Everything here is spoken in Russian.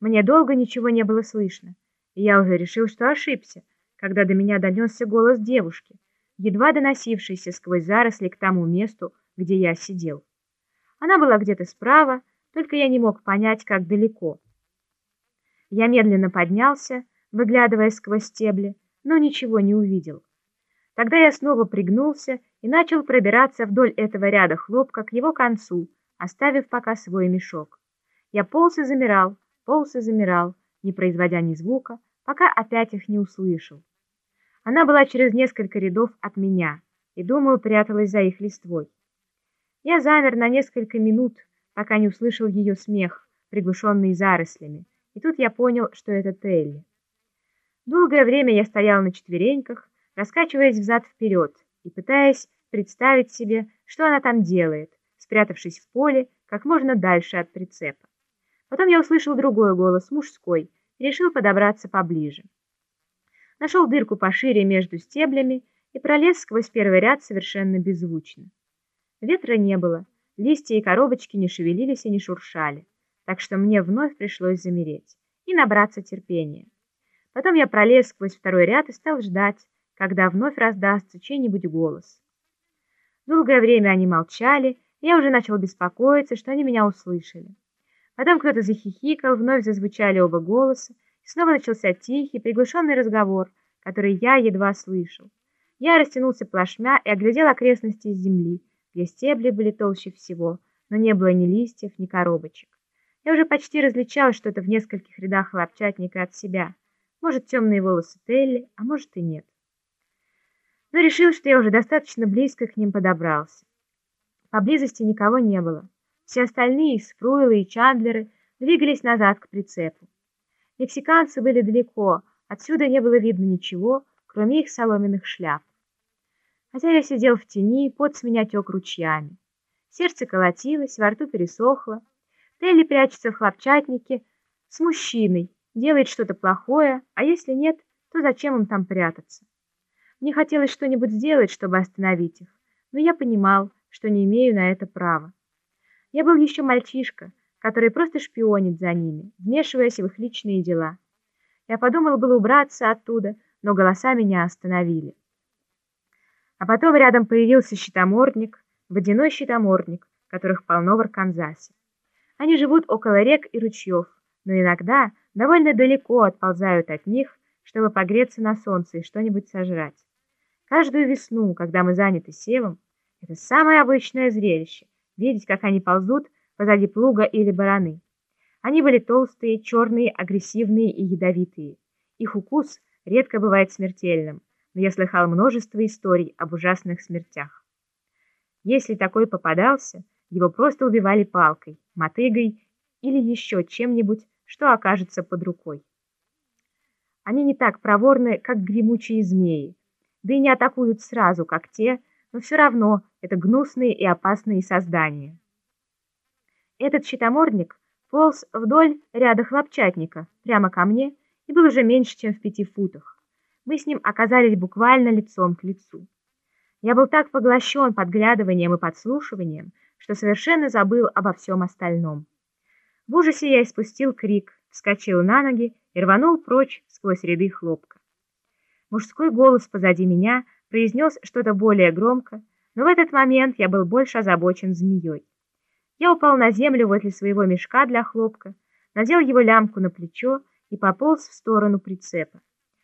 Мне долго ничего не было слышно, и я уже решил, что ошибся, когда до меня донесся голос девушки, едва доносившийся сквозь заросли к тому месту, где я сидел. Она была где-то справа, только я не мог понять, как далеко. Я медленно поднялся, выглядывая сквозь стебли, но ничего не увидел. Тогда я снова пригнулся и начал пробираться вдоль этого ряда хлопка к его концу, оставив пока свой мешок. Я полз и замирал, полз и замирал, не производя ни звука, пока опять их не услышал. Она была через несколько рядов от меня и, думаю, пряталась за их листвой. Я замер на несколько минут, пока не услышал ее смех, приглушенный зарослями, и тут я понял, что это Телли. Долгое время я стоял на четвереньках, раскачиваясь взад-вперед и пытаясь представить себе, что она там делает, спрятавшись в поле как можно дальше от прицепа. Потом я услышал другой голос, мужской, и решил подобраться поближе. Нашел дырку пошире между стеблями и пролез сквозь первый ряд совершенно беззвучно. Ветра не было, листья и коробочки не шевелились и не шуршали, так что мне вновь пришлось замереть и набраться терпения. Потом я пролез сквозь второй ряд и стал ждать, когда вновь раздастся чей-нибудь голос. Долгое время они молчали, и я уже начал беспокоиться, что они меня услышали. Потом кто-то захихикал, вновь зазвучали оба голоса, и снова начался тихий, приглушенный разговор, который я едва слышал. Я растянулся плашмя и оглядел окрестности земли, где стебли были толще всего, но не было ни листьев, ни коробочек. Я уже почти различал что-то в нескольких рядах лапчатника от себя. Может, темные волосы Телли, а может и нет. Но решил, что я уже достаточно близко к ним подобрался. Поблизости никого не было. Все остальные, Спруилы и Чандлеры, двигались назад к прицепу. Мексиканцы были далеко, отсюда не было видно ничего, кроме их соломенных шляп. Хотя я сидел в тени, пот с меня тек ручьями. Сердце колотилось, во рту пересохло. Телли прячется в хлопчатнике с мужчиной, делает что-то плохое, а если нет, то зачем им там прятаться? Мне хотелось что-нибудь сделать, чтобы остановить их, но я понимал, что не имею на это права. Я был еще мальчишка, который просто шпионит за ними, вмешиваясь в их личные дела. Я подумал было убраться оттуда, но голоса меня остановили. А потом рядом появился щитомордник, водяной щитомордник, которых полно в Арканзасе. Они живут около рек и ручьев, но иногда довольно далеко отползают от них, чтобы погреться на солнце и что-нибудь сожрать. Каждую весну, когда мы заняты севом, это самое обычное зрелище — видеть, как они ползут позади плуга или бараны. Они были толстые, черные, агрессивные и ядовитые. Их укус редко бывает смертельным, но я слыхал множество историй об ужасных смертях. Если такой попадался, его просто убивали палкой, мотыгой или еще чем-нибудь, что окажется под рукой. Они не так проворны, как гремучие змеи, да и не атакуют сразу, как те, но все равно это гнусные и опасные создания. Этот щитомордник полз вдоль ряда хлопчатника, прямо ко мне, и был уже меньше, чем в пяти футах. Мы с ним оказались буквально лицом к лицу. Я был так поглощен подглядыванием и подслушиванием, что совершенно забыл обо всем остальном. В ужасе я испустил крик, вскочил на ноги и рванул прочь сквозь ряды хлопка. Мужской голос позади меня — произнес что-то более громко, но в этот момент я был больше озабочен змеей. Я упал на землю возле своего мешка для хлопка, надел его лямку на плечо и пополз в сторону прицепа.